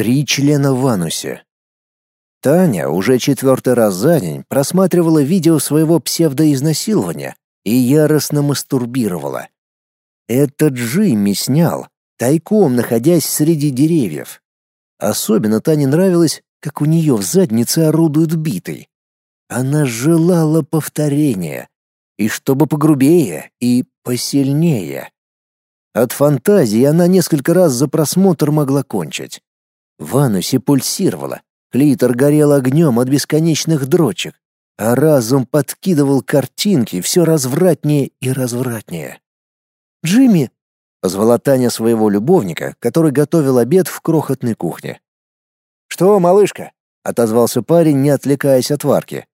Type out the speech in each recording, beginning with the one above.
Три члена в анусе. Таня уже четвертый раз за день просматривала видео своего псевдоизнасилования и яростно мастурбировала. Это Джимми снял, тайком находясь среди деревьев. Особенно Тане нравилось, как у нее в заднице орудует битой. Она желала повторения, и чтобы погрубее и посильнее. От фантазии она несколько раз за просмотр могла кончить. В анусе пульсировало, клитор горел огнем от бесконечных дрочек, а разум подкидывал картинки все развратнее и развратнее. «Джимми!» — позвала Таня своего любовника, который готовил обед в крохотной кухне. «Что, малышка?» — отозвался парень, не отвлекаясь от варки.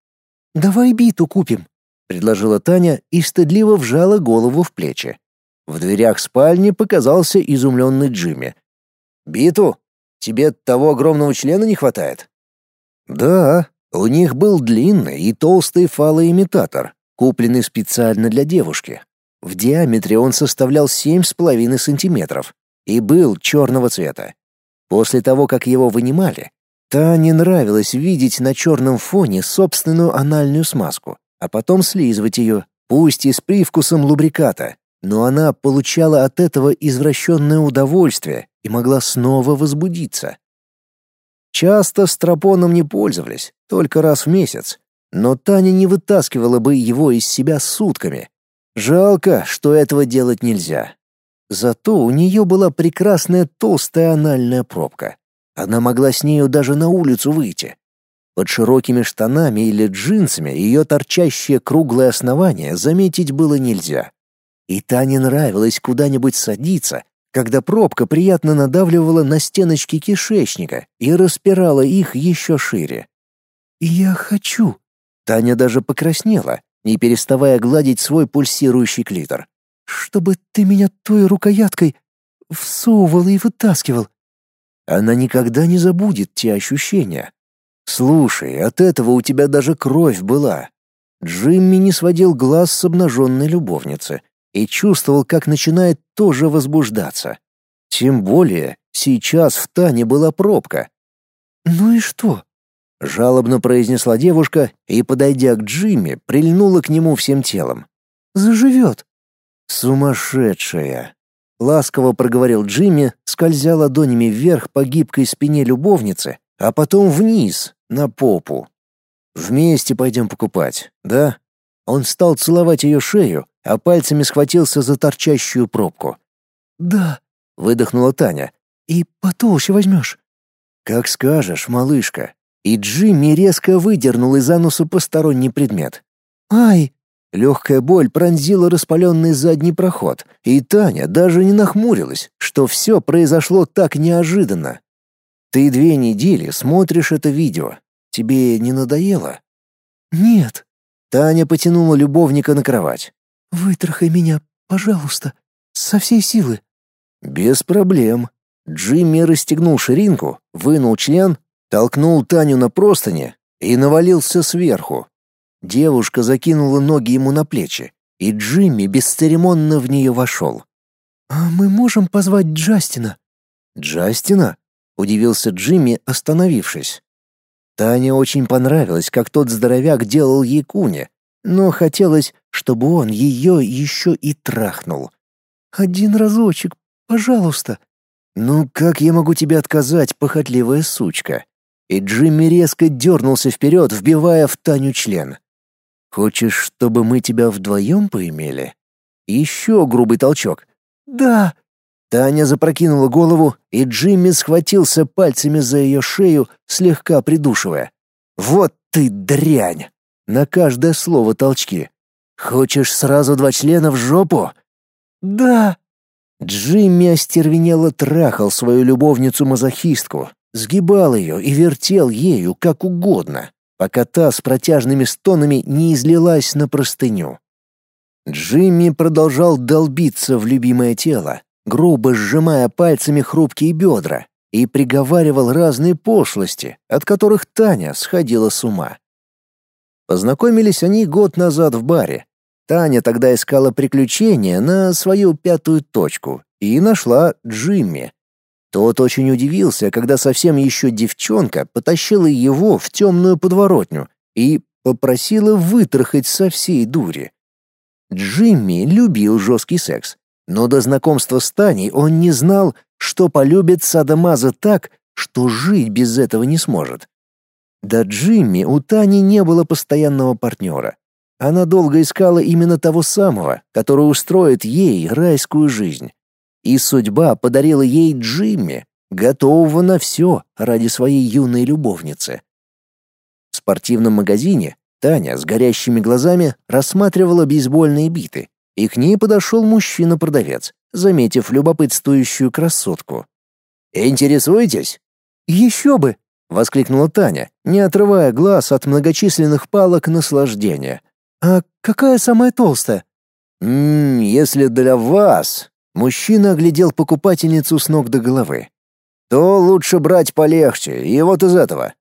«Давай биту купим», — предложила Таня и стыдливо вжала голову в плечи. В дверях спальни показался изумленный Джимми. «Биту?» Тебе того огромного члена не хватает? Да, у них был длинный и толстый фалоимитатор, купленный специально для девушки. В диаметре он составлял семь с половиной сантиметров и был черного цвета. После того, как его вынимали, Тане нравилось видеть на черном фоне собственную анальную смазку, а потом слизывать ее, пусть и с привкусом лубриката, но она получала от этого извращенное удовольствие и могла снова возбудиться. Часто стропоном не пользовались, только раз в месяц, но Таня не вытаскивала бы его из себя сутками. Жалко, что этого делать нельзя. Зато у нее была прекрасная толстая анальная пробка. Она могла с нею даже на улицу выйти. Под широкими штанами или джинсами ее торчащее круглое основание заметить было нельзя. И Тане нравилось куда-нибудь садиться, когда пробка приятно надавливала на стеночки кишечника и распирала их еще шире. «Я хочу». Таня даже покраснела, не переставая гладить свой пульсирующий клитор. «Чтобы ты меня той рукояткой всовывал и вытаскивал». Она никогда не забудет те ощущения. «Слушай, от этого у тебя даже кровь была». Джимми не сводил глаз с обнаженной любовницы, и чувствовал, как начинает тоже возбуждаться. Тем более сейчас в Тане была пробка. «Ну и что?» — жалобно произнесла девушка и, подойдя к Джимми, прильнула к нему всем телом. «Заживет». «Сумасшедшая!» — ласково проговорил Джимми, скользя ладонями вверх по гибкой спине любовницы, а потом вниз, на попу. «Вместе пойдем покупать, да?» Он стал целовать ее шею, а пальцами схватился за торчащую пробку. «Да», — выдохнула Таня. «И потолще возьмешь». «Как скажешь, малышка». И Джимми резко выдернул из ануса посторонний предмет. «Ай!» Легкая боль пронзила распаленный задний проход, и Таня даже не нахмурилась, что все произошло так неожиданно. «Ты две недели смотришь это видео. Тебе не надоело?» «Нет», Таня потянула любовника на кровать. «Вытрахай меня, пожалуйста, со всей силы». «Без проблем». Джимми расстегнул ширинку, вынул член, толкнул Таню на простыни и навалился сверху. Девушка закинула ноги ему на плечи, и Джимми бесцеремонно в нее вошел. «А мы можем позвать Джастина?» «Джастина?» — удивился Джимми, остановившись. Тане очень понравилось, как тот здоровяк делал ей куни, но хотелось, чтобы он ее еще и трахнул. «Один разочек, пожалуйста». «Ну как я могу тебе отказать, похотливая сучка?» И Джимми резко дернулся вперед, вбивая в Таню член. «Хочешь, чтобы мы тебя вдвоем поимели?» Еще грубый толчок. «Да!» Таня запрокинула голову, и Джимми схватился пальцами за ее шею, слегка придушивая. «Вот ты дрянь!» На каждое слово толчки. «Хочешь сразу два члена в жопу?» «Да!» Джимми остервенело трахал свою любовницу-мазохистку, сгибал ее и вертел ею как угодно, пока та с протяжными стонами не излилась на простыню. Джимми продолжал долбиться в любимое тело, грубо сжимая пальцами хрупкие бедра, и приговаривал разные пошлости, от которых Таня сходила с ума. Познакомились они год назад в баре. Таня тогда искала приключения на свою пятую точку и нашла Джимми. Тот очень удивился, когда совсем еще девчонка потащила его в темную подворотню и попросила вытрахать со всей дури. Джимми любил жесткий секс, но до знакомства с Таней он не знал, что полюбит Садамаза так, что жить без этого не сможет. До Джимми у Тани не было постоянного партнера. Она долго искала именно того самого, который устроит ей райскую жизнь. И судьба подарила ей Джимми, готового на все ради своей юной любовницы. В спортивном магазине Таня с горящими глазами рассматривала бейсбольные биты, и к ней подошел мужчина-продавец, заметив любопытствующую красотку. «Интересуетесь?» «Еще бы!» — воскликнула Таня, не отрывая глаз от многочисленных палок наслаждения. «А какая самая толстая?» «Ммм, если для вас...» Мужчина оглядел покупательницу с ног до головы. «То лучше брать полегче, и вот из этого».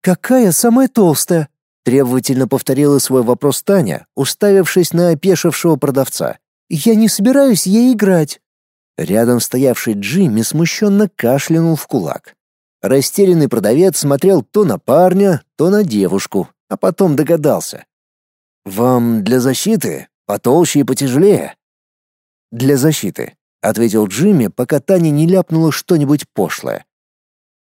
«Какая самая толстая?» Требовательно повторила свой вопрос Таня, уставившись на опешившего продавца. «Я не собираюсь ей играть». Рядом стоявший Джимми смущенно кашлянул в кулак. Растерянный продавец смотрел то на парня, то на девушку, а потом догадался. «Вам для защиты? Потолще и потяжелее?» «Для защиты», — ответил Джимми, пока Таня не ляпнула что-нибудь пошлое.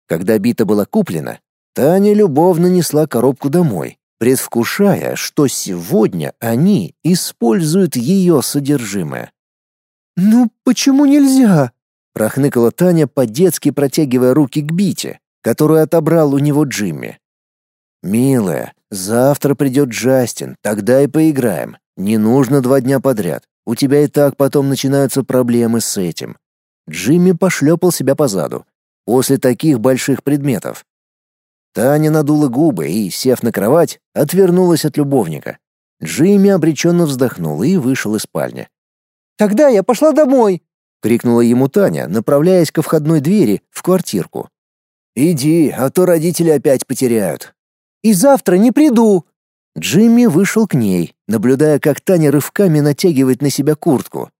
Когда бита была куплена, Таня любовно несла коробку домой, предвкушая, что сегодня они используют ее содержимое. «Ну почему нельзя?» прохныкала Таня по-детски протягивая руки к бите, которую отобрал у него Джимми. Милая, завтра придет Джастин, тогда и поиграем. Не нужно два дня подряд. У тебя и так потом начинаются проблемы с этим. Джимми пошлепал себя по заду. После таких больших предметов. Таня надула губы и, сев на кровать, отвернулась от любовника. Джимми обреченно вздохнул и вышел из спальни. «Тогда я пошла домой!» — крикнула ему Таня, направляясь ко входной двери в квартирку. «Иди, а то родители опять потеряют». «И завтра не приду». Джимми вышел к ней, наблюдая, как Таня рывками натягивает на себя куртку.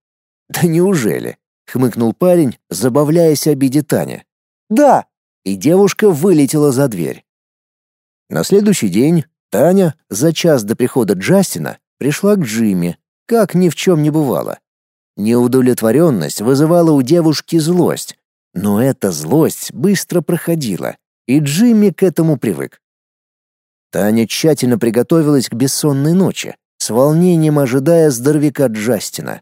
«Да неужели?» — хмыкнул парень, забавляясь обиде Тани. «Да!» И девушка вылетела за дверь. На следующий день Таня, за час до прихода Джастина, пришла к Джимми, как ни в чем не бывало. Неудовлетворенность вызывала у девушки злость, но эта злость быстро проходила, и Джимми к этому привык. Таня тщательно приготовилась к бессонной ночи, с волнением ожидая здоровяка Джастина.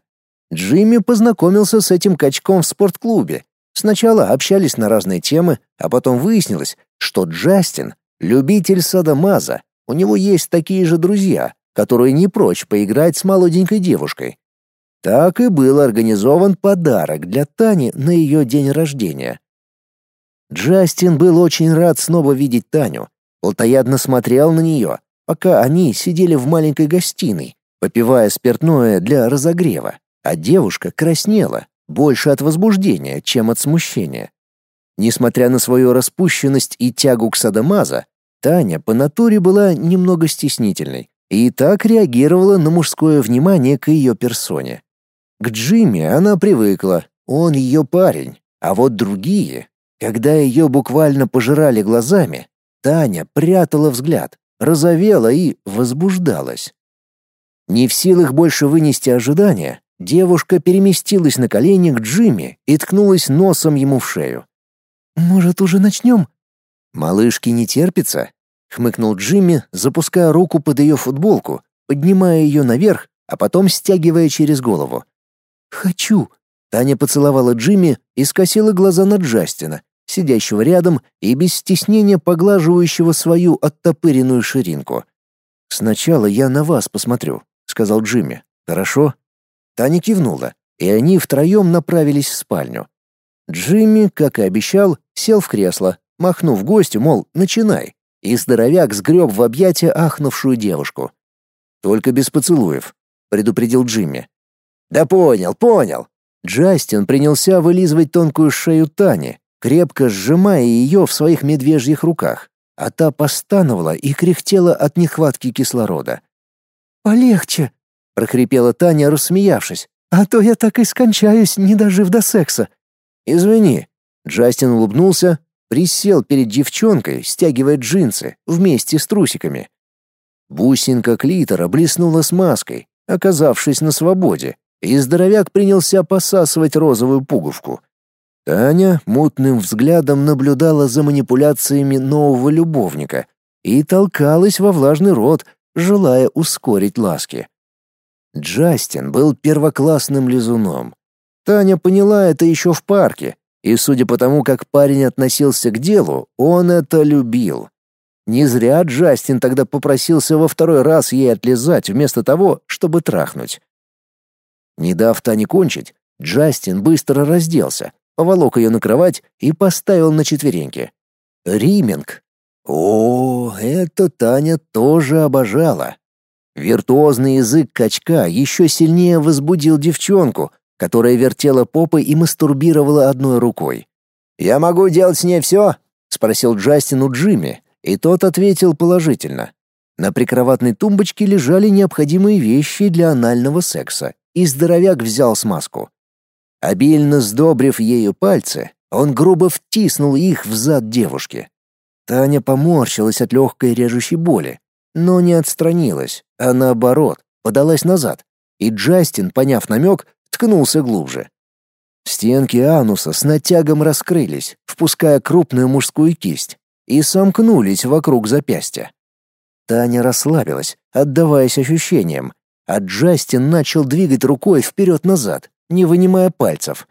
Джимми познакомился с этим качком в спортклубе. Сначала общались на разные темы, а потом выяснилось, что Джастин — любитель садомаза, у него есть такие же друзья, которые не прочь поиграть с молоденькой девушкой. Так и был организован подарок для Тани на ее день рождения. Джастин был очень рад снова видеть Таню. Плотоядно смотрел на нее, пока они сидели в маленькой гостиной, попивая спиртное для разогрева, а девушка краснела, больше от возбуждения, чем от смущения. Несмотря на свою распущенность и тягу к садомаза, Таня по натуре была немного стеснительной и так реагировала на мужское внимание к ее персоне. К Джимми она привыкла, он ее парень, а вот другие, когда ее буквально пожирали глазами, Таня прятала взгляд, розовела и возбуждалась. Не в силах больше вынести ожидания, девушка переместилась на колени к Джимми и ткнулась носом ему в шею. «Может, уже начнем?» «Малышке не терпится?» — хмыкнул Джимми, запуская руку под ее футболку, поднимая ее наверх, а потом стягивая через голову. «Хочу!» Таня поцеловала Джимми и скосила глаза на Джастина, сидящего рядом и без стеснения поглаживающего свою оттопыренную ширинку. «Сначала я на вас посмотрю», — сказал Джимми. «Хорошо?» Таня кивнула, и они втроем направились в спальню. Джимми, как и обещал, сел в кресло, махнув гостю, мол, начинай, и здоровяк сгреб в объятия ахнувшую девушку. «Только без поцелуев», — предупредил Джимми. «Да понял, понял». Джастин принялся вылизывать тонкую шею Тани, крепко сжимая ее в своих медвежьих руках, а та постановала и кряхтела от нехватки кислорода. «Полегче», — прохрипела Таня, рассмеявшись, «а то я так и скончаюсь, не дожив до секса». «Извини». Джастин улыбнулся, присел перед девчонкой, стягивая джинсы вместе с трусиками. Бусинка клитора блеснула смазкой, оказавшись на свободе, и здоровяк принялся посасывать розовую пуговку. Таня мутным взглядом наблюдала за манипуляциями нового любовника и толкалась во влажный рот, желая ускорить ласки. Джастин был первоклассным лизуном. Таня поняла это еще в парке, и судя по тому, как парень относился к делу, он это любил. Не зря Джастин тогда попросился во второй раз ей отлизать вместо того, чтобы трахнуть. Не дав Тане кончить, Джастин быстро разделся, поволок ее на кровать и поставил на четвереньки. Риминг. О, это Таня тоже обожала. Виртуозный язык качка еще сильнее возбудил девчонку, которая вертела попой и мастурбировала одной рукой. «Я могу делать с ней все?» — спросил Джастин у Джимми, и тот ответил положительно. На прикроватной тумбочке лежали необходимые вещи для анального секса, и здоровяк взял смазку. Обильно сдобрив ею пальцы, он грубо втиснул их в зад девушки. Таня поморщилась от легкой режущей боли, но не отстранилась, а наоборот, подалась назад, и Джастин, поняв намек, ткнулся глубже. Стенки ануса с натягом раскрылись, впуская крупную мужскую кисть, и сомкнулись вокруг запястья. Таня расслабилась, отдаваясь ощущениям, а Джастин начал двигать рукой вперед-назад, не вынимая пальцев.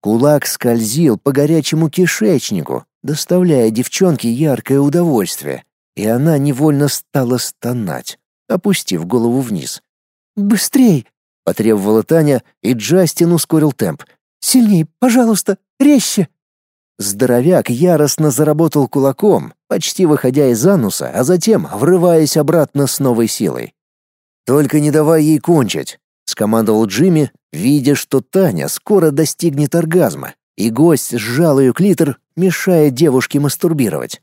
Кулак скользил по горячему кишечнику, доставляя девчонке яркое удовольствие, и она невольно стала стонать, опустив голову вниз. «Быстрей!» — потребовала Таня, и Джастин ускорил темп. «Сильней, пожалуйста, резче!» Здоровяк яростно заработал кулаком, почти выходя из ануса, а затем врываясь обратно с новой силой. «Только не давай ей кончить», — скомандовал Джимми, видя, что Таня скоро достигнет оргазма, и гость сжал ее клитор, мешая девушке мастурбировать.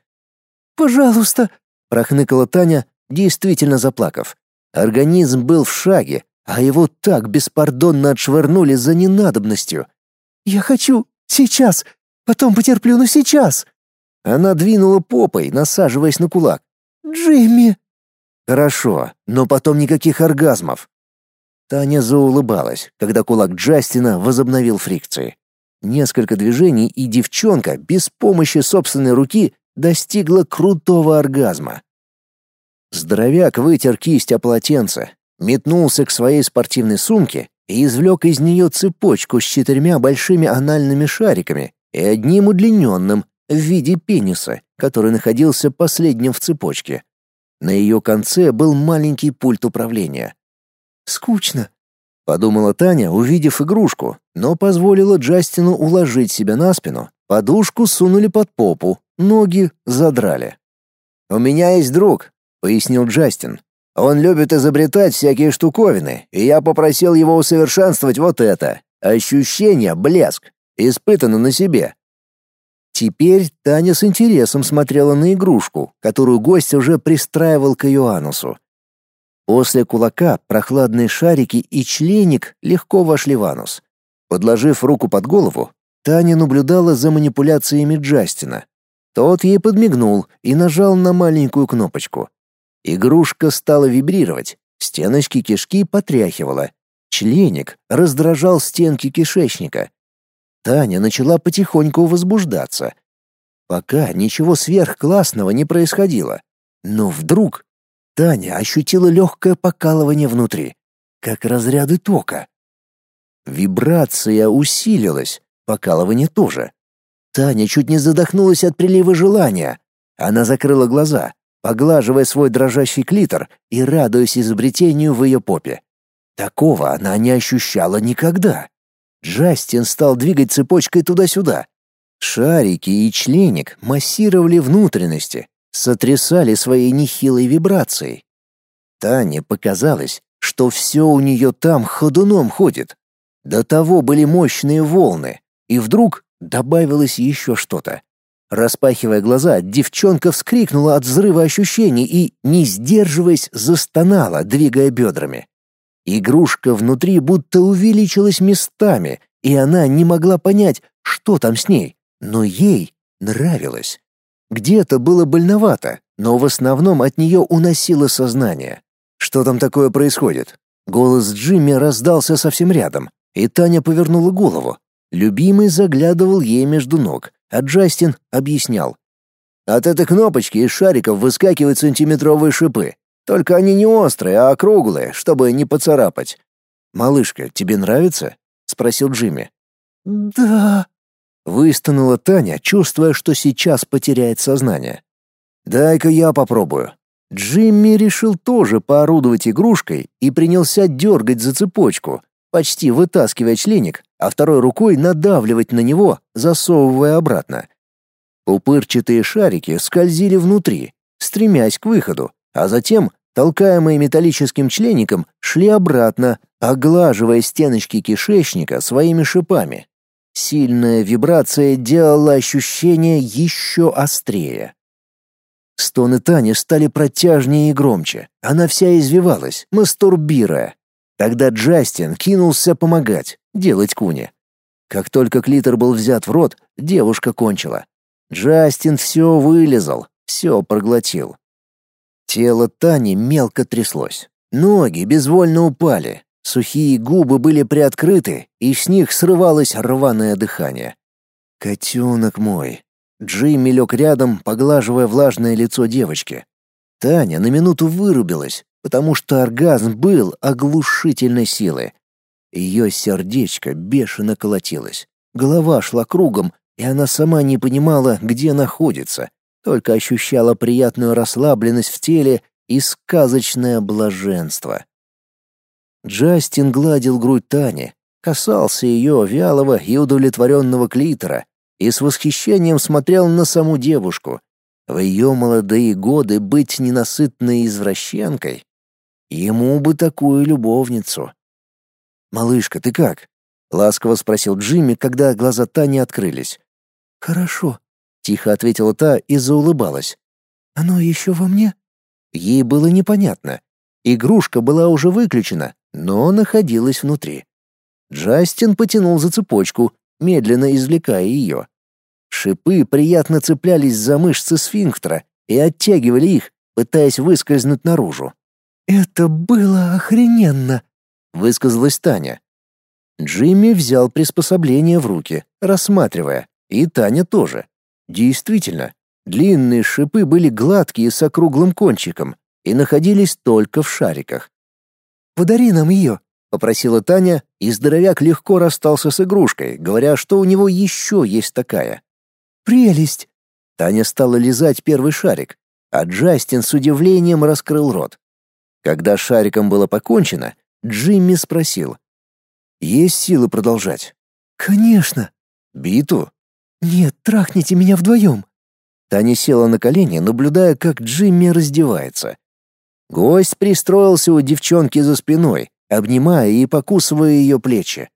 «Пожалуйста», — прохныкала Таня, действительно заплакав. Организм был в шаге, а его так беспардонно отшвырнули за ненадобностью. «Я хочу! Сейчас! Потом потерплю, но сейчас!» Она двинула попой, насаживаясь на кулак. «Джимми!» «Хорошо, но потом никаких оргазмов». Таня заулыбалась, когда кулак Джастина возобновил фрикции. Несколько движений, и девчонка без помощи собственной руки достигла крутого оргазма. Здоровяк вытер кисть о полотенце, метнулся к своей спортивной сумке и извлек из нее цепочку с четырьмя большими анальными шариками и одним удлиненным в виде пениса, который находился последним в цепочке. На ее конце был маленький пульт управления. «Скучно», — подумала Таня, увидев игрушку, но позволила Джастину уложить себя на спину, подушку сунули под попу, ноги задрали. «У меня есть друг», — пояснил Джастин. «Он любит изобретать всякие штуковины, и я попросил его усовершенствовать вот это. Ощущение — блеск. Испытано на себе. Теперь Таня с интересом смотрела на игрушку, которую гость уже пристраивал к ее анусу. После кулака прохладные шарики и членик легко вошли в анус. Подложив руку под голову, Таня наблюдала за манипуляциями Джастина. Тот ей подмигнул и нажал на маленькую кнопочку. Игрушка стала вибрировать, стеночки кишки потряхивала. Членик раздражал стенки кишечника, Таня начала потихоньку возбуждаться. Пока ничего сверхклассного не происходило. Но вдруг Таня ощутила легкое покалывание внутри, как разряды тока. Вибрация усилилась, покалывание тоже. Таня чуть не задохнулась от прилива желания. Она закрыла глаза, поглаживая свой дрожащий клитор и радуясь изобретению в ее попе. Такого она не ощущала никогда. Джастин стал двигать цепочкой туда-сюда. Шарики и членик массировали внутренности, сотрясали своей нехилой вибрацией. Тане показалось, что все у нее там ходуном ходит. До того были мощные волны, и вдруг добавилось еще что-то. Распахивая глаза, девчонка вскрикнула от взрыва ощущений и, не сдерживаясь, застонала, двигая бедрами. Игрушка внутри будто увеличилась местами, и она не могла понять, что там с ней, Но ей нравилось. Где-то было больновато, но в основном от нее уносило сознание. Что там такое происходит? Голос Джимми раздался совсем рядом, и Таня повернула голову. Любимый заглядывал ей между ног, а Джастин объяснял. От этой кнопочки из шариков выскакивают сантиметровые шипы. Только они не острые, а округлые, чтобы не поцарапать. «Малышка, тебе нравится?» — спросил Джимми. «Да», — выстонала Таня, чувствуя, что сейчас потеряет сознание. «Дай-ка я попробую». Джимми решил тоже поорудовать игрушкой и принялся дергать за цепочку, почти вытаскивая членик, а второй рукой надавливать на него, засовывая обратно. Пупырчатые шарики скользили внутри, стремясь к выходу, а затем, толкаемые металлическим члеником, шли обратно, оглаживая стеночки кишечника своими шипами. Сильная вибрация делала ощущение еще острее. Стоны Тани стали протяжнее и громче. Она вся извивалась, мастурбируя. Тогда Джастин кинулся помогать, делать куни. Как только клитор был взят в рот, девушка кончила. Джастин все вылезал, все проглотил. Тело Тани мелко тряслось. Ноги безвольно упали. Сухие губы были приоткрыты, и с них срывалось рваное дыхание. «Котенок мой!» Джимми лег рядом, поглаживая влажное лицо девочки. Таня на минуту вырубилась, потому что оргазм был оглушительной силы. Ее сердечко бешено колотилось. Голова шла кругом, и она сама не понимала, где находится, только ощущала приятную расслабленность в теле и сказочное блаженство. Джастин гладил грудь Тани, касался ее вялого и удовлетворенного клитора и с восхищением смотрел на саму девушку. В ее молодые годы быть ненасытной извращенкой. Ему бы такую любовницу. «Малышка, ты как?» — ласково спросил Джимми, когда глаза Тани открылись. «Хорошо», — тихо ответила та и заулыбалась. «Оно еще во мне?» Ей было непонятно. Игрушка была уже выключена, но находилась внутри. Джастин потянул за цепочку, медленно извлекая ее. Шипы приятно цеплялись за мышцы сфинктера и оттягивали их, пытаясь выскользнуть наружу. «Это было охрененно», — высказалась Таня. Джимми взял приспособление в руки, рассматривая. И Таня тоже. Действительно, длинные шипы были гладкие с округлым кончиком и находились только в шариках. «Подари нам ее», — попросила Таня, и здоровяк легко расстался с игрушкой, говоря, что у него еще есть такая. «Прелесть!» Таня стала лизать первый шарик, а Джастин с удивлением раскрыл рот. Когда шариком было покончено, Джимми спросил. «Есть силы продолжать?» «Конечно!» «Биту?» «Нет, трахните меня вдвоем!» Таня села на колени, наблюдая, как Джимми раздевается. Гость пристроился у девчонки за спиной, обнимая и покусывая ее плечи.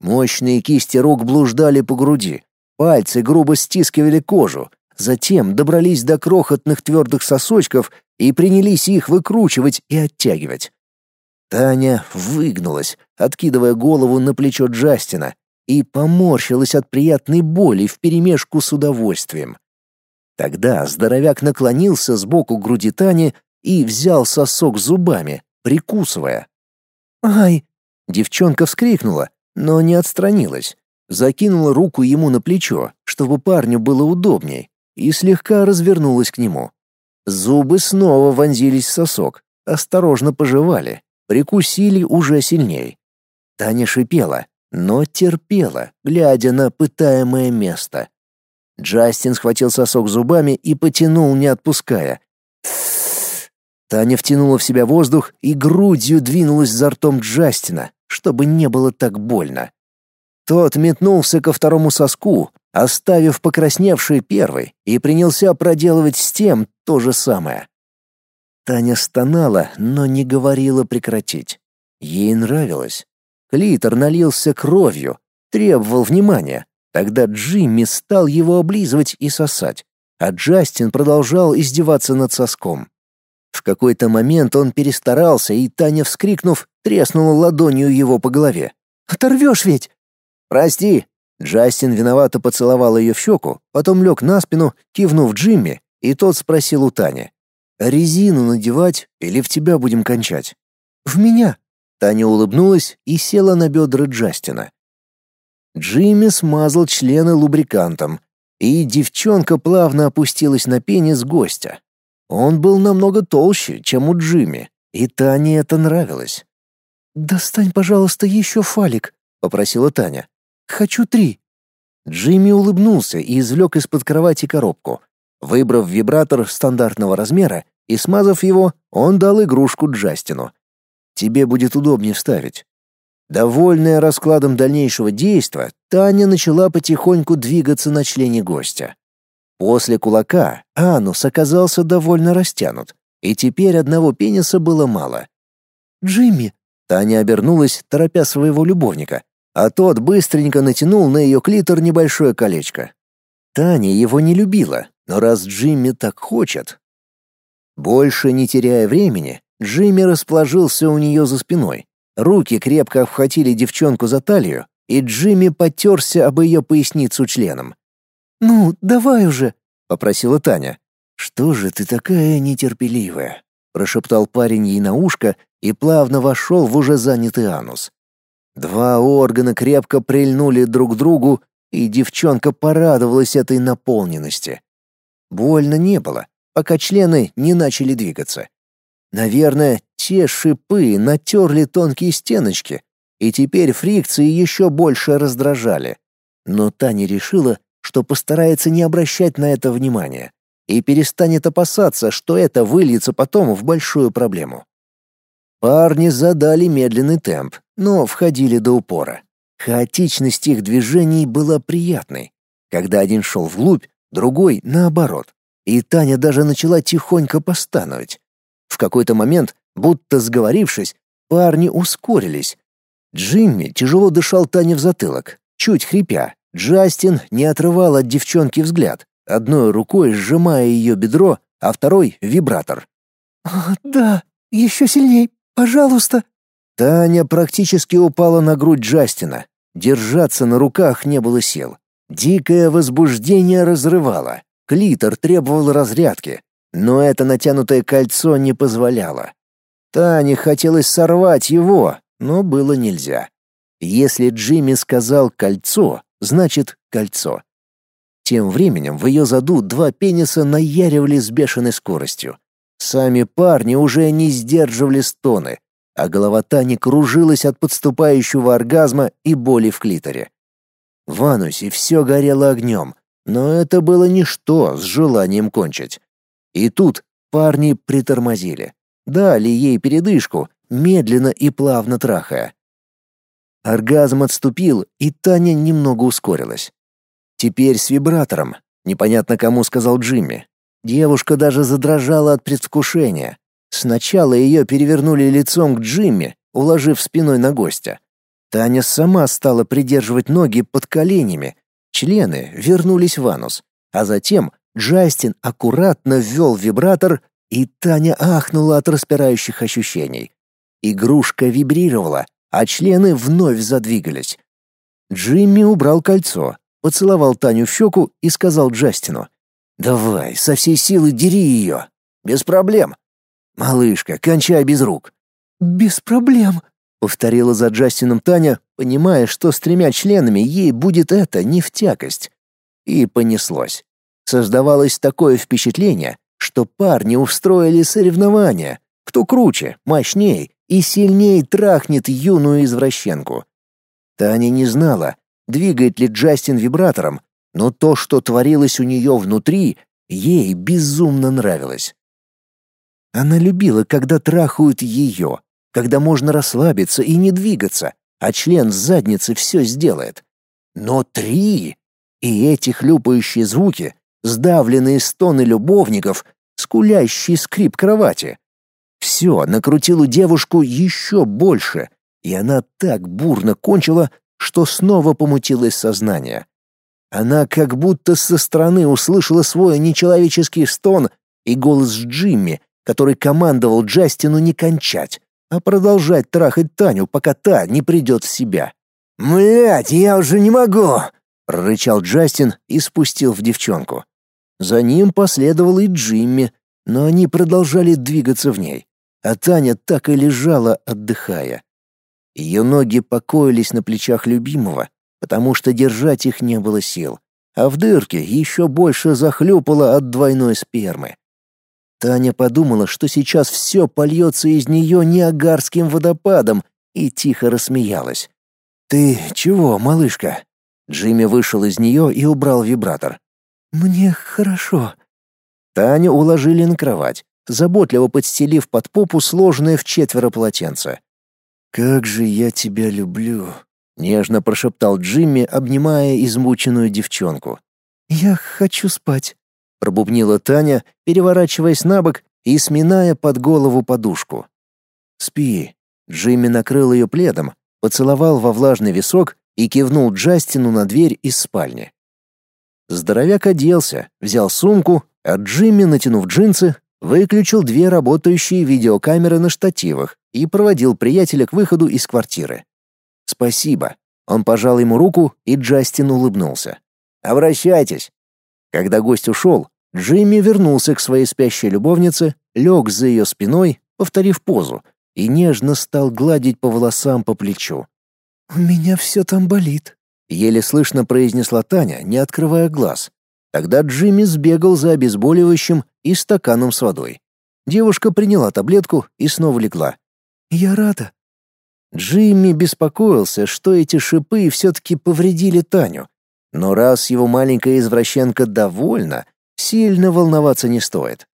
Мощные кисти рук блуждали по груди, пальцы грубо стискивали кожу, затем добрались до крохотных твердых сосочков и принялись их выкручивать и оттягивать. Таня выгнулась, откидывая голову на плечо Джастина, и поморщилась от приятной боли вперемешку с удовольствием. Тогда здоровяк наклонился сбоку груди Тани и взял сосок зубами, прикусывая. «Ай!» Девчонка вскрикнула, но не отстранилась. Закинула руку ему на плечо, чтобы парню было удобней, и слегка развернулась к нему. Зубы снова вонзились в сосок, осторожно пожевали, прикусили уже сильней. Таня шипела, но терпела, глядя на пытаемое место. Джастин схватил сосок зубами и потянул, не отпуская. Таня втянула в себя воздух и грудью двинулась за ртом Джастина, чтобы не было так больно. Тот метнулся ко второму соску, оставив покрасневший первый, и принялся проделывать с тем то же самое. Таня стонала, но не говорила прекратить. Ей нравилось. Клитор налился кровью, требовал внимания. Тогда Джимми стал его облизывать и сосать, а Джастин продолжал издеваться над соском. В какой-то момент он перестарался, и Таня, вскрикнув, треснула ладонью его по голове. «Оторвешь ведь!» «Прости!» Джастин виновато поцеловал ее в щеку, потом лег на спину, кивнув Джимми, и тот спросил у Тани. «Резину надевать или в тебя будем кончать?» «В меня». Таня улыбнулась и села на бедра Джастина. Джимми смазал члены лубрикантом, и девчонка плавно опустилась на пенис гостя. Он был намного толще, чем у Джимми, и Тане это нравилось. «Достань, пожалуйста, еще фалик», — попросила Таня. «Хочу три». Джимми улыбнулся и извлек из-под кровати коробку. Выбрав вибратор стандартного размера и смазав его, он дал игрушку Джастину. «Тебе будет удобнее вставить». Довольная раскладом дальнейшего действия, Таня начала потихоньку двигаться на члене гостя. После кулака анус оказался довольно растянут, и теперь одного пениса было мало. «Джимми!» Таня обернулась, торопя своего любовника, а тот быстренько натянул на ее клитор небольшое колечко. Таня его не любила, но раз Джимми так хочет... Больше не теряя времени, Джимми расположился у нее за спиной. Руки крепко обхватили девчонку за талию, и Джимми потерся об ее поясницу членом. «Ну, давай уже», — попросила Таня. «Что же ты такая нетерпеливая?» — прошептал парень ей на ушко и плавно вошел в уже занятый анус. Два органа крепко прильнули друг к другу, и девчонка порадовалась этой наполненности. Больно не было, пока члены не начали двигаться. Наверное, те шипы натерли тонкие стеночки, и теперь фрикции еще больше раздражали. Но Таня решила, что постарается не обращать на это внимания и перестанет опасаться, что это выльется потом в большую проблему. Парни задали медленный темп, но входили до упора. Хаотичность их движений была приятной. Когда один шел вглубь, другой — наоборот. И Таня даже начала тихонько постановить. В какой-то момент, будто сговорившись, парни ускорились. Джимми тяжело дышал Тане в затылок, чуть хрипя, Джастин не отрывал от девчонки взгляд, одной рукой сжимая ее бедро, а второй — вибратор. «Да, еще сильней, пожалуйста». Таня практически упала на грудь Джастина. Держаться на руках не было сил. Дикое возбуждение разрывало. Клитор требовал разрядки, но это натянутое кольцо не позволяло. Тане хотелось сорвать его, но было нельзя. Если Джимми сказал «кольцо», значит кольцо. Тем временем в ее заду два пениса наяривали с бешеной скоростью. Сами парни уже не сдерживали стоны, а голова Тани кружилась от подступающего оргазма и боли в клиторе. В анусе все горело огнем, но это было ничто с желанием кончить. И тут парни притормозили, дали ей передышку, медленно и плавно трахая. Оргазм отступил, и Таня немного ускорилась. Теперь с вибратором. Непонятно кому сказал Джимми. Девушка даже задрожала от предвкушения. Сначала ее перевернули лицом к Джимми, уложив спиной на гостя. Таня сама стала придерживать ноги под коленями. Члены вернулись в анус. А затем Джастин аккуратно ввел вибратор, и Таня ахнула от распирающих ощущений. Игрушка вибрировала, а члены вновь задвигались. Джимми убрал кольцо, поцеловал Таню в щеку и сказал Джастину. «Давай, со всей силы дери ее. Без проблем. Малышка, кончай без рук». «Без проблем», — повторила за Джастином Таня, понимая, что с тремя членами ей будет это не в тякость. И понеслось. Создавалось такое впечатление, что парни устроили соревнования, кто круче, мощней и сильнее трахнет юную извращенку. Таня не знала, двигает ли Джастин вибратором, но то, что творилось у нее внутри, ей безумно нравилось. Она любила, когда трахают ее, когда можно расслабиться и не двигаться, а член с задницы все сделает. Но три! И эти хлюпающие звуки, сдавленные стоны любовников, скулящий скрип кровати. Все накрутило девушку еще больше, и она так бурно кончила, что снова помутилось сознание. Она как будто со стороны услышала свой нечеловеческий стон и голос Джимми, который командовал Джастину не кончать, а продолжать трахать Таню, пока та не придет в себя. «Млядь, я уже не могу! — прорычал Джастин и спустил в девчонку. За ним последовал и Джимми, но они продолжали двигаться в ней, а Таня так и лежала, отдыхая. Ее ноги покоились на плечах любимого, потому что держать их не было сил, а в дырке еще больше захлюпало от двойной спермы. Таня подумала, что сейчас все польется из нее неагарским водопадом, и тихо рассмеялась. «Ты чего, малышка?» Джимми вышел из нее и убрал вибратор. «Мне хорошо». Таню уложили на кровать, заботливо подстелив под попу сложное в четверо полотенце. «Как же я тебя люблю!» — нежно прошептал Джимми, обнимая измученную девчонку. «Я хочу спать», — пробубнила Таня, переворачиваясь на бок и сминая под голову подушку. «Спи». Джимми накрыл ее пледом, поцеловал во влажный висок и кивнул Джастину на дверь из спальни. Здоровяк оделся, взял сумку, а Джимми, натянув джинсы, выключил две работающие видеокамеры на штативах и проводил приятеля к выходу из квартиры. «Спасибо». Он пожал ему руку, и Джастин улыбнулся. «Обращайтесь». Когда гость ушел, Джимми вернулся к своей спящей любовнице, лег за ее спиной, повторив позу, и нежно стал гладить по волосам по плечу. «У меня все там болит», — еле слышно произнесла Таня, не открывая глаз. Тогда Джимми сбегал за обезболивающим и стаканом с водой. Девушка приняла таблетку и снова легла. «Я рада». Джимми беспокоился, что эти шипы все-таки повредили Таню. Но раз его маленькая извращенка довольна, сильно волноваться не стоит.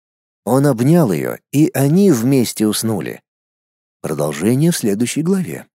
Он обнял ее, и они вместе уснули. Продолжение в следующей главе.